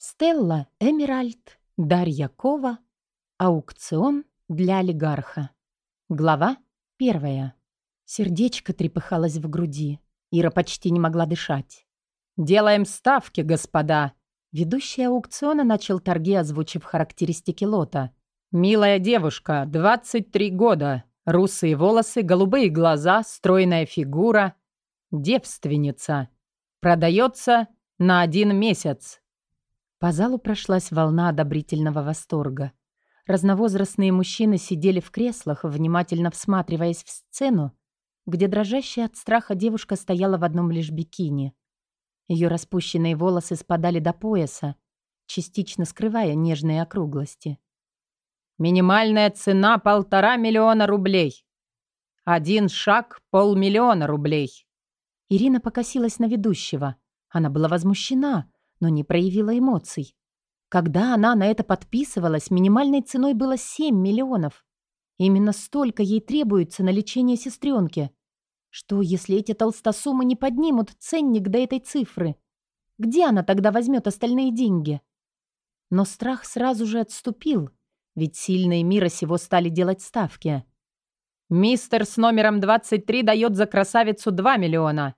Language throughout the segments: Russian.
Стелла Эмеральд, Дарья Кова, аукцион для олигарха. Глава первая. Сердечко трепыхалось в груди. Ира почти не могла дышать. «Делаем ставки, господа!» Ведущий аукциона начал торги, озвучив характеристики лота. «Милая девушка, 23 года, русые волосы, голубые глаза, стройная фигура, девственница. Продается на один месяц». По залу прошлась волна одобрительного восторга. Разновозрастные мужчины сидели в креслах, внимательно всматриваясь в сцену, где дрожащая от страха девушка стояла в одном лишь бикини. Ее распущенные волосы спадали до пояса, частично скрывая нежные округлости. «Минимальная цена — полтора миллиона рублей. Один шаг — полмиллиона рублей». Ирина покосилась на ведущего. Она была возмущена, но не проявила эмоций. Когда она на это подписывалась, минимальной ценой было 7 миллионов. Именно столько ей требуется на лечение сестренки. Что, если эти толстосумы не поднимут ценник до этой цифры? Где она тогда возьмет остальные деньги? Но страх сразу же отступил, ведь сильные мира сего стали делать ставки. «Мистер с номером 23 дает за красавицу 2 миллиона.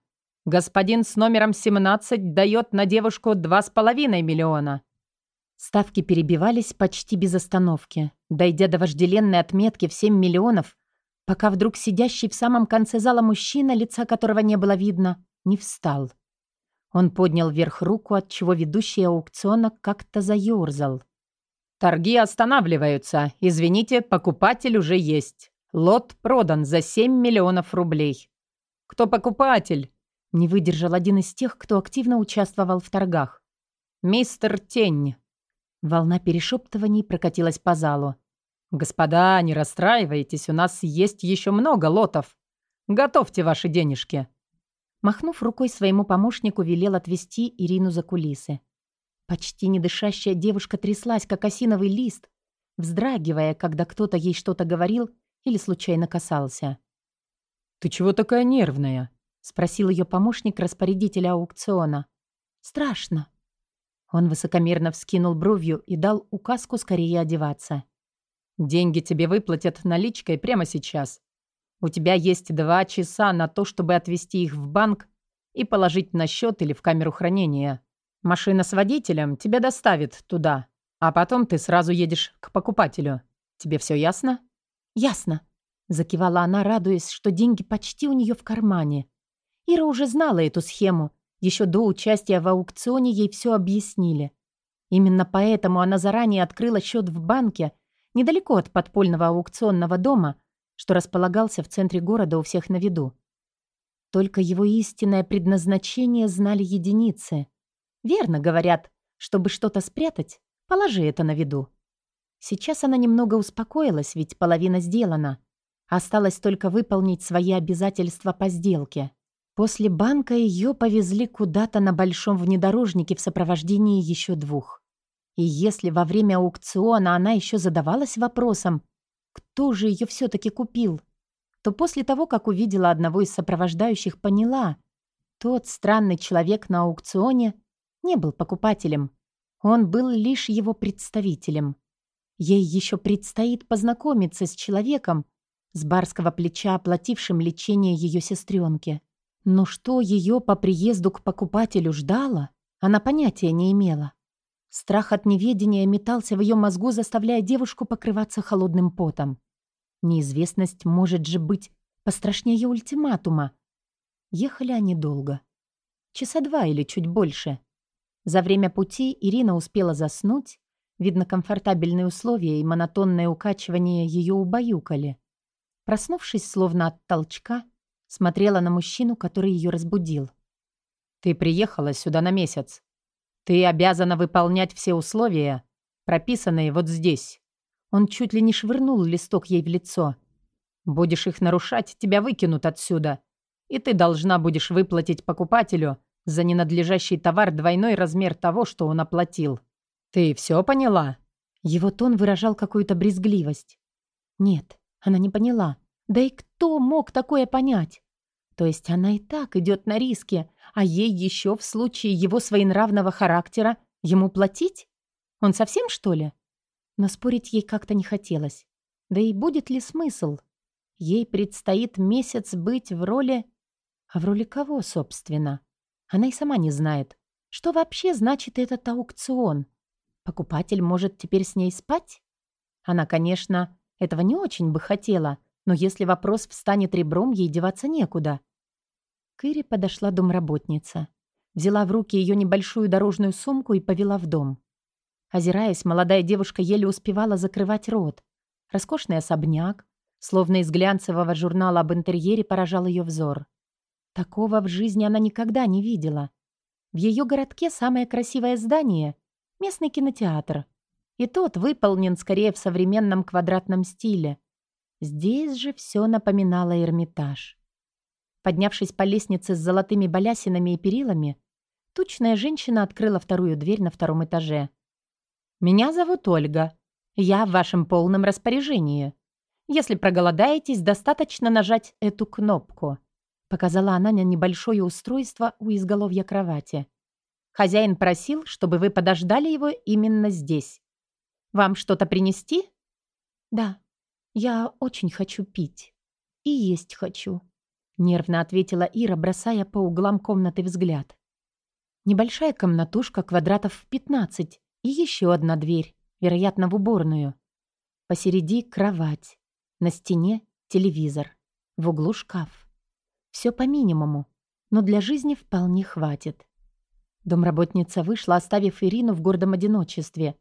Господин с номером 17 дает на девушку 2,5 миллиона. Ставки перебивались почти без остановки, дойдя до вожделенной отметки в 7 миллионов, пока вдруг сидящий в самом конце зала мужчина, лица которого не было видно, не встал. Он поднял вверх руку, от чего ведущий аукциона как-то заёрзал. «Торги останавливаются. Извините, покупатель уже есть. Лот продан за 7 миллионов рублей». «Кто покупатель?» Не выдержал один из тех, кто активно участвовал в торгах. «Мистер Тень». Волна перешептываний прокатилась по залу. «Господа, не расстраивайтесь, у нас есть еще много лотов. Готовьте ваши денежки». Махнув рукой своему помощнику, велел отвести Ирину за кулисы. Почти не дышащая девушка тряслась, как осиновый лист, вздрагивая, когда кто-то ей что-то говорил или случайно касался. «Ты чего такая нервная?» — спросил ее помощник распорядителя аукциона. «Страшно», он высокомерно вскинул бровью и дал указку скорее одеваться. «Деньги тебе выплатят наличкой прямо сейчас. У тебя есть два часа на то, чтобы отвезти их в банк и положить на счет или в камеру хранения. Машина с водителем тебя доставит туда, а потом ты сразу едешь к покупателю. Тебе все ясно?» «Ясно», — закивала она, радуясь, что деньги почти у нее в кармане. Ира уже знала эту схему — еще до участия в аукционе ей все объяснили. Именно поэтому она заранее открыла счет в банке недалеко от подпольного аукционного дома, что располагался в центре города у всех на виду. Только его истинное предназначение знали единицы. Верно говорят, чтобы что-то спрятать, положи это на виду. Сейчас она немного успокоилась, ведь половина сделана. Осталось только выполнить свои обязательства по сделке. После банка ее повезли куда-то на большом внедорожнике в сопровождении еще двух. И если во время аукциона она еще задавалась вопросом, кто же ее все-таки купил, то после того, как увидела одного из сопровождающих, поняла, тот странный человек на аукционе не был покупателем. Он был лишь его представителем. Ей еще предстоит познакомиться с человеком, с барского плеча, оплатившим лечение ее сестренки. Но что ее по приезду к покупателю ждало, она понятия не имела. Страх от неведения метался в ее мозгу, заставляя девушку покрываться холодным потом. Неизвестность может же быть пострашнее ультиматума. Ехали они долго. Часа два или чуть больше. За время пути Ирина успела заснуть. Видно, комфортабельные условия и монотонное укачивание ее убаюкали. Проснувшись, словно от толчка, Смотрела на мужчину, который ее разбудил. «Ты приехала сюда на месяц. Ты обязана выполнять все условия, прописанные вот здесь». Он чуть ли не швырнул листок ей в лицо. «Будешь их нарушать, тебя выкинут отсюда. И ты должна будешь выплатить покупателю за ненадлежащий товар двойной размер того, что он оплатил. Ты все поняла?» Его тон выражал какую-то брезгливость. «Нет, она не поняла. Да и кто мог такое понять? То есть она и так идет на риски, а ей еще в случае его своенравного характера Ему платить? Он совсем, что ли? Но спорить ей как-то не хотелось. Да и будет ли смысл? Ей предстоит месяц быть в роли... А в роли кого, собственно? Она и сама не знает. Что вообще значит этот аукцион? Покупатель может теперь с ней спать? Она, конечно, этого не очень бы хотела, но если вопрос встанет ребром, ей деваться некуда. К Ире подошла домработница. Взяла в руки ее небольшую дорожную сумку и повела в дом. Озираясь, молодая девушка еле успевала закрывать рот. Роскошный особняк, словно из глянцевого журнала об интерьере, поражал ее взор. Такого в жизни она никогда не видела. В ее городке самое красивое здание — местный кинотеатр. И тот выполнен скорее в современном квадратном стиле. Здесь же все напоминало Эрмитаж. Поднявшись по лестнице с золотыми балясинами и перилами, тучная женщина открыла вторую дверь на втором этаже. «Меня зовут Ольга. Я в вашем полном распоряжении. Если проголодаетесь, достаточно нажать эту кнопку», показала она на небольшое устройство у изголовья кровати. «Хозяин просил, чтобы вы подождали его именно здесь. Вам что-то принести?» «Да, я очень хочу пить. И есть хочу», нервно ответила Ира, бросая по углам комнаты взгляд. Небольшая комнатушка квадратов в 15 и еще одна дверь, вероятно, в уборную. Посереди кровать, на стене телевизор, в углу шкаф. Все по минимуму, но для жизни вполне хватит. Домработница вышла, оставив Ирину в гордом одиночестве.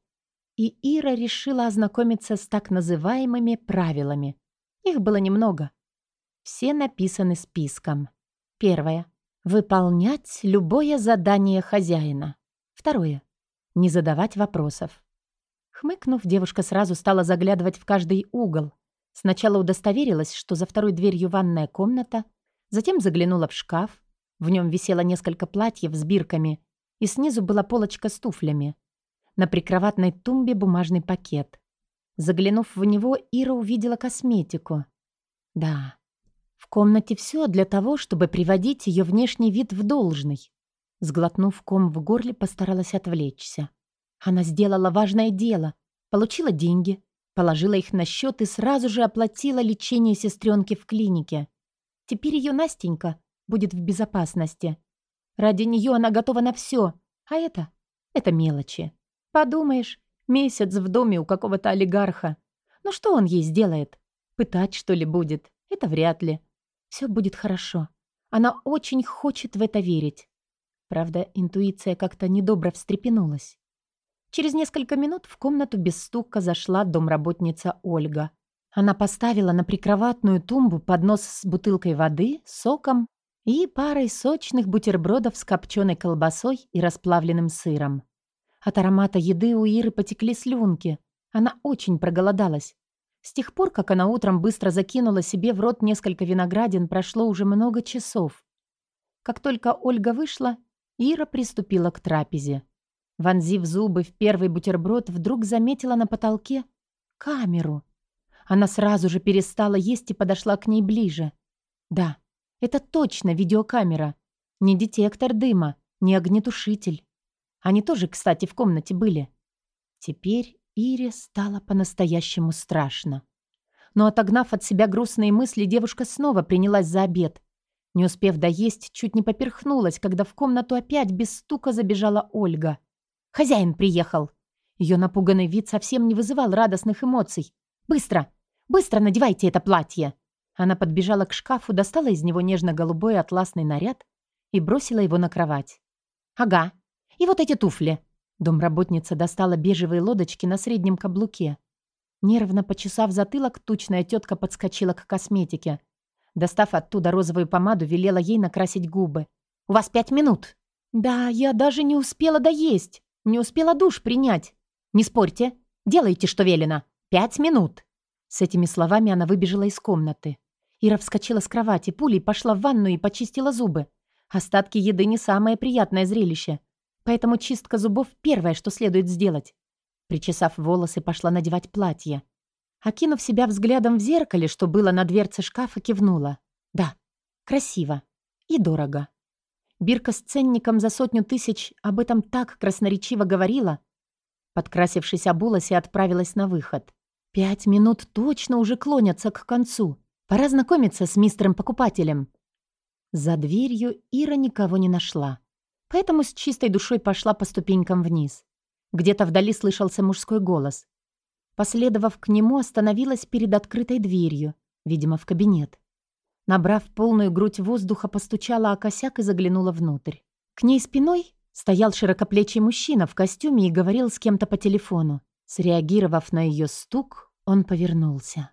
И Ира решила ознакомиться с так называемыми правилами. Их было немного. Все написаны списком. Первое. Выполнять любое задание хозяина. Второе. Не задавать вопросов. Хмыкнув, девушка сразу стала заглядывать в каждый угол. Сначала удостоверилась, что за второй дверью ванная комната, затем заглянула в шкаф. В нем висело несколько платьев с бирками, и снизу была полочка с туфлями. На прикроватной тумбе бумажный пакет. Заглянув в него, Ира увидела косметику. Да, в комнате все для того, чтобы приводить ее внешний вид в должный. Сглотнув ком в горле, постаралась отвлечься. Она сделала важное дело. Получила деньги, положила их на счет и сразу же оплатила лечение сестренки в клинике. Теперь ее Настенька будет в безопасности. Ради нее она готова на все. А это? Это мелочи. Подумаешь, месяц в доме у какого-то олигарха. Ну что он ей сделает? Пытать, что ли, будет? Это вряд ли. Все будет хорошо. Она очень хочет в это верить. Правда, интуиция как-то недобро встрепенулась. Через несколько минут в комнату без стука зашла домработница Ольга. Она поставила на прикроватную тумбу поднос с бутылкой воды, соком и парой сочных бутербродов с копченой колбасой и расплавленным сыром. От аромата еды у Иры потекли слюнки. Она очень проголодалась. С тех пор, как она утром быстро закинула себе в рот несколько виноградин, прошло уже много часов. Как только Ольга вышла, Ира приступила к трапезе. Вонзив зубы в первый бутерброд, вдруг заметила на потолке камеру. Она сразу же перестала есть и подошла к ней ближе. Да, это точно видеокамера. Не детектор дыма, не огнетушитель. Они тоже, кстати, в комнате были. Теперь Ире стало по-настоящему страшно. Но отогнав от себя грустные мысли, девушка снова принялась за обед. Не успев доесть, чуть не поперхнулась, когда в комнату опять без стука забежала Ольга. «Хозяин приехал!» Ее напуганный вид совсем не вызывал радостных эмоций. «Быстро! Быстро надевайте это платье!» Она подбежала к шкафу, достала из него нежно-голубой атласный наряд и бросила его на кровать. «Ага. И вот эти туфли. Домработница достала бежевые лодочки на среднем каблуке. Нервно почесав затылок, тучная тетка подскочила к косметике. Достав оттуда розовую помаду, велела ей накрасить губы. «У вас пять минут!» «Да, я даже не успела доесть. Не успела душ принять. Не спорьте. Делайте, что велено. Пять минут!» С этими словами она выбежала из комнаты. Ира вскочила с кровати, пулей пошла в ванну и почистила зубы. Остатки еды не самое приятное зрелище. Поэтому чистка зубов — первое, что следует сделать. Причесав волосы, пошла надевать платье. Окинув себя взглядом в зеркале, что было на дверце шкафа, кивнула. Да, красиво и дорого. Бирка с ценником за сотню тысяч об этом так красноречиво говорила. Подкрасившись, обулась и отправилась на выход. Пять минут точно уже клонятся к концу. Пора знакомиться с мистером покупателем. За дверью Ира никого не нашла. Поэтому с чистой душой пошла по ступенькам вниз. Где-то вдали слышался мужской голос. Последовав к нему, остановилась перед открытой дверью, видимо, в кабинет. Набрав полную грудь воздуха, постучала о косяк и заглянула внутрь. К ней спиной стоял широкоплечий мужчина в костюме и говорил с кем-то по телефону. Среагировав на ее стук, он повернулся.